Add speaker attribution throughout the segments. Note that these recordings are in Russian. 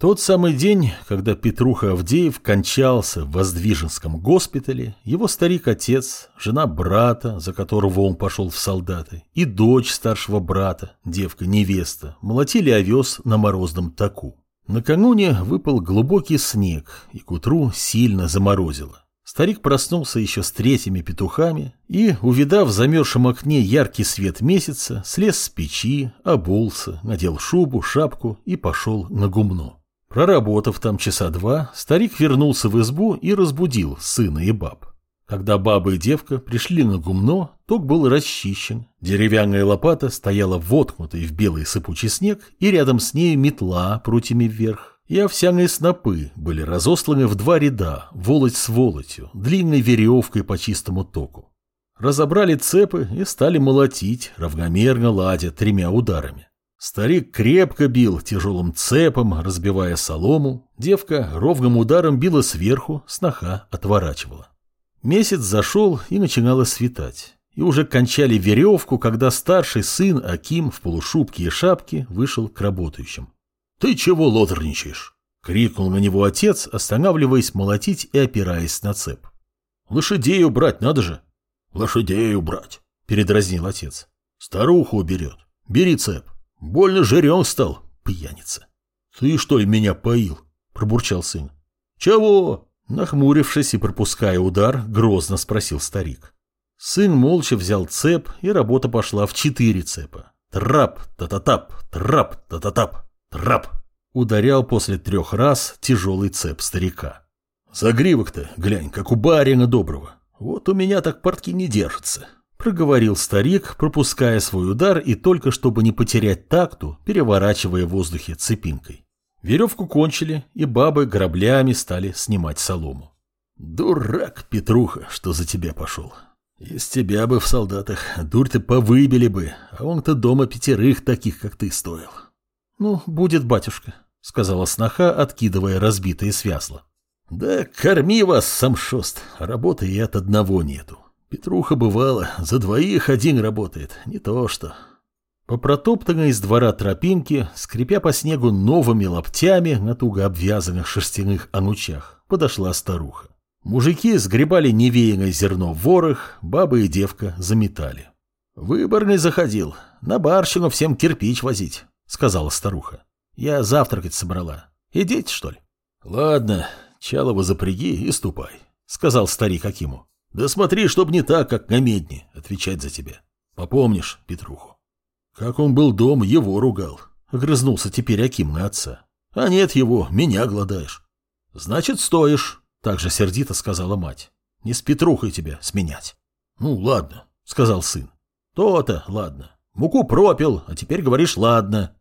Speaker 1: Тот самый день, когда Петруха Авдеев кончался в Воздвиженском госпитале, его старик-отец, жена брата, за которого он пошел в солдаты, и дочь старшего брата, девка-невеста, молотили овес на морозном таку. Накануне выпал глубокий снег, и к утру сильно заморозило. Старик проснулся еще с третьими петухами и, увидав в замерзшем окне яркий свет месяца, слез с печи, обулся, надел шубу, шапку и пошел на гумно. Проработав там часа два, старик вернулся в избу и разбудил сына и баб. Когда баба и девка пришли на гумно, ток был расчищен, деревянная лопата стояла воткнутой в белый сыпучий снег, и рядом с ней метла прутьями вверх, и овсяные снопы были разосланы в два ряда, волоть с волотью, длинной веревкой по чистому току. Разобрали цепы и стали молотить, равномерно ладя тремя ударами. Старик крепко бил тяжелым цепом, разбивая солому. Девка ровным ударом била сверху, сноха отворачивала. Месяц зашел и начинало светать. И уже кончали веревку, когда старший сын Аким в полушубке и шапке вышел к работающим. «Ты чего лодорничаешь?» — крикнул на него отец, останавливаясь молотить и опираясь на цеп. «Лошадей убрать надо же!» «Лошадей убрать!» — передразнил отец. «Старуху уберет. Бери цеп». Больно жирен стал, пьяница. Ты что ли меня поил? Пробурчал сын. Чего? Нахмурившись и пропуская удар, грозно спросил старик. Сын молча взял цеп, и работа пошла в четыре цепа. Трап, та-та-тап, трап, та-та-тап, трап. Ударял после трех раз тяжелый цеп старика. Загривок-то, глянь, как у барина доброго. Вот у меня так портки не держатся. Проговорил старик, пропуская свой удар и только чтобы не потерять такту, переворачивая в воздухе цепинкой. Веревку кончили, и бабы граблями стали снимать солому. «Дурак, Петруха, что за тебя пошел. Из тебя бы в солдатах дурь-то повыбили бы, а он-то дома пятерых таких, как ты, стоил». «Ну, будет, батюшка», — сказала сноха, откидывая разбитые связла. «Да корми вас, самшост, работы и от одного нету. Петруха бывало, за двоих один работает, не то что. По протоптанной из двора тропинке, скрипя по снегу новыми лаптями на туго обвязанных шерстяных анучах, подошла старуха. Мужики сгребали невеянное зерно в ворох, баба и девка заметали. «Выборный заходил, на барщину всем кирпич возить», — сказала старуха. «Я завтракать собрала. Идите, что ли?» «Ладно, Чалова запряги и ступай», — сказал старик Акиму. Да смотри, чтоб не так, как на медне, отвечать за тебя. Попомнишь Петруху? Как он был дом, его ругал. Огрызнулся теперь Аким на отца. А нет его, меня гладаешь. Значит, стоишь, так же сердито сказала мать. Не с Петрухой тебя сменять. Ну, ладно, сказал сын. То-то, ладно. Муку пропил, а теперь говоришь ладно.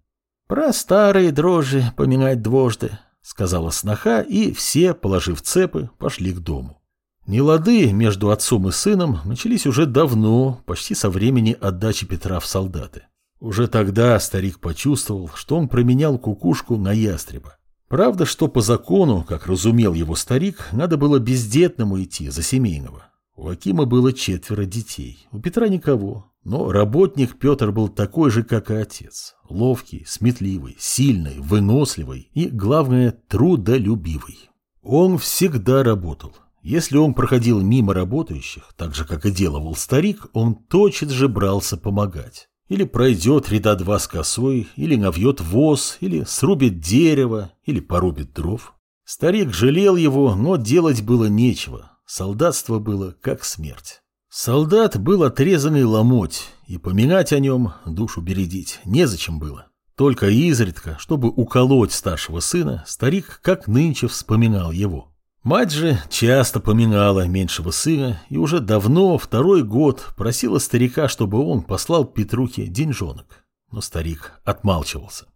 Speaker 1: Про старые дрожжи поминать двожды, сказала сноха, и все, положив цепы, пошли к дому. Нелады между отцом и сыном начались уже давно, почти со времени отдачи Петра в солдаты. Уже тогда старик почувствовал, что он променял кукушку на ястреба. Правда, что по закону, как разумел его старик, надо было бездетному идти за семейного. У Акима было четверо детей, у Петра никого. Но работник Петр был такой же, как и отец. Ловкий, сметливый, сильный, выносливый и, главное, трудолюбивый. Он всегда работал, если он проходил мимо работающих, так же, как и делал старик, он тотчас же брался помогать. Или пройдет ряда два с косой, или навьет воз, или срубит дерево, или порубит дров. Старик жалел его, но делать было нечего. Солдатство было как смерть. Солдат был отрезанный ломоть, и поминать о нем, душу бередить, незачем было. Только изредка, чтобы уколоть старшего сына, старик как нынче вспоминал его. Мать же часто поминала меньшего сына и уже давно, второй год, просила старика, чтобы он послал Петрухе деньжонок. Но старик отмалчивался.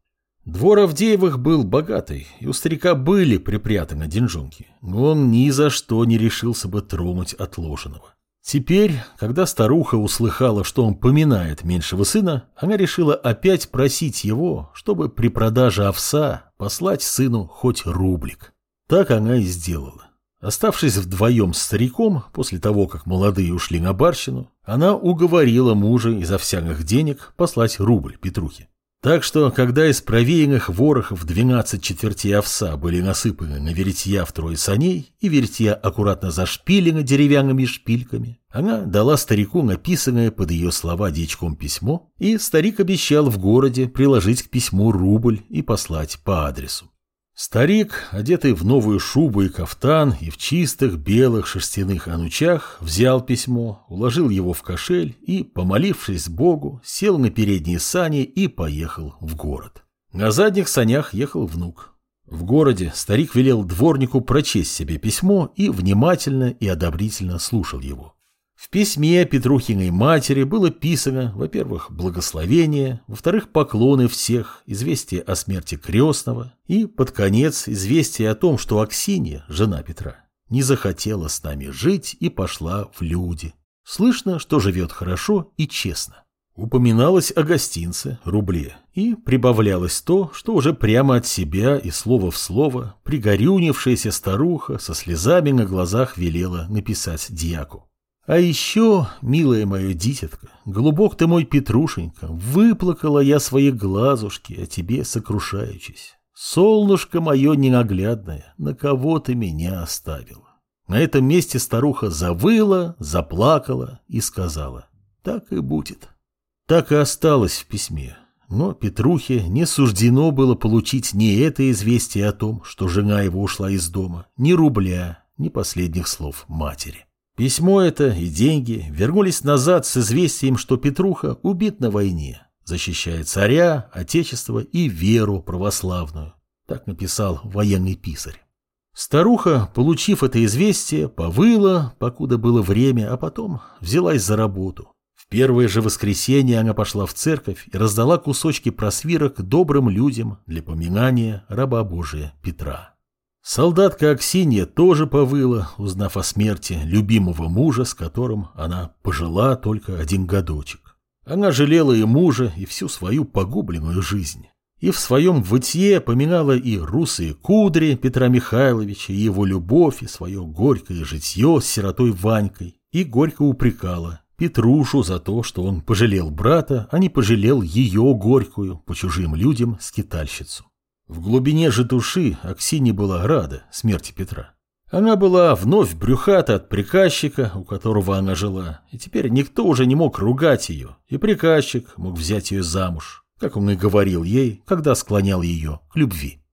Speaker 1: Двор Авдеевых был богатый, и у старика были припрятаны деньжонки, но он ни за что не решился бы тронуть отложенного. Теперь, когда старуха услыхала, что он поминает меньшего сына, она решила опять просить его, чтобы при продаже овса послать сыну хоть рублик. Так она и сделала. Оставшись вдвоем с стариком, после того, как молодые ушли на барщину, она уговорила мужа из овсяных денег послать рубль Петрухе. Так что, когда из провеянных ворохов 12 четвертей овса были насыпаны на веретья втрое саней и веретья аккуратно зашпилены деревянными шпильками, она дала старику написанное под ее слова дичком письмо, и старик обещал в городе приложить к письму рубль и послать по адресу. Старик, одетый в новую шубу и кафтан и в чистых белых шерстяных анучах, взял письмо, уложил его в кошель и, помолившись Богу, сел на передние сани и поехал в город. На задних санях ехал внук. В городе старик велел дворнику прочесть себе письмо и внимательно и одобрительно слушал его. В письме Петрухиной матери было писано, во-первых, благословение, во-вторых, поклоны всех, известие о смерти крестного и, под конец, известие о том, что Аксинья, жена Петра, не захотела с нами жить и пошла в люди. Слышно, что живет хорошо и честно. Упоминалось о гостинце, рубле, и прибавлялось то, что уже прямо от себя и слово в слово пригорюнившаяся старуха со слезами на глазах велела написать дьяку. А еще, милая моя дитятка, глубок ты мой Петрушенька, выплакала я свои глазушки, о тебе сокрушаючись. Солнышко мое ненаглядное, на кого ты меня оставила? На этом месте старуха завыла, заплакала и сказала, так и будет. Так и осталось в письме. Но Петрухе не суждено было получить ни это известие о том, что жена его ушла из дома, ни рубля, ни последних слов матери. Письмо это и деньги вернулись назад с известием, что Петруха убит на войне, защищая царя, отечество и веру православную. Так написал военный писарь. Старуха, получив это известие, повыла, покуда было время, а потом взялась за работу. В первое же воскресенье она пошла в церковь и раздала кусочки просвирок добрым людям для поминания раба Божия Петра. Солдатка Аксинья тоже повыла, узнав о смерти любимого мужа, с которым она пожила только один годочек. Она жалела и мужа, и всю свою погубленную жизнь. И в своем вытье поминала и русые кудри Петра Михайловича, и его любовь, и свое горькое житье с сиротой Ванькой, и горько упрекала Петрушу за то, что он пожалел брата, а не пожалел ее горькую по чужим людям скитальщицу. В глубине же души Аксинья была рада смерти Петра. Она была вновь брюхата от приказчика, у которого она жила, и теперь никто уже не мог ругать ее, и приказчик мог взять ее замуж, как он и говорил ей, когда склонял ее к любви.